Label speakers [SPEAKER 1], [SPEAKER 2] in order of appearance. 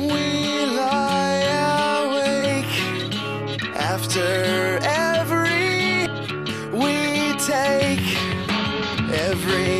[SPEAKER 1] we lie awake after every we take every